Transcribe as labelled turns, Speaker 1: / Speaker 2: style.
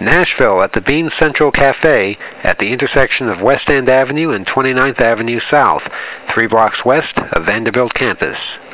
Speaker 1: Nashville at the Bean Central Cafe at the intersection of West End Avenue and 29th Avenue South, three blocks west of Vanderbilt campus.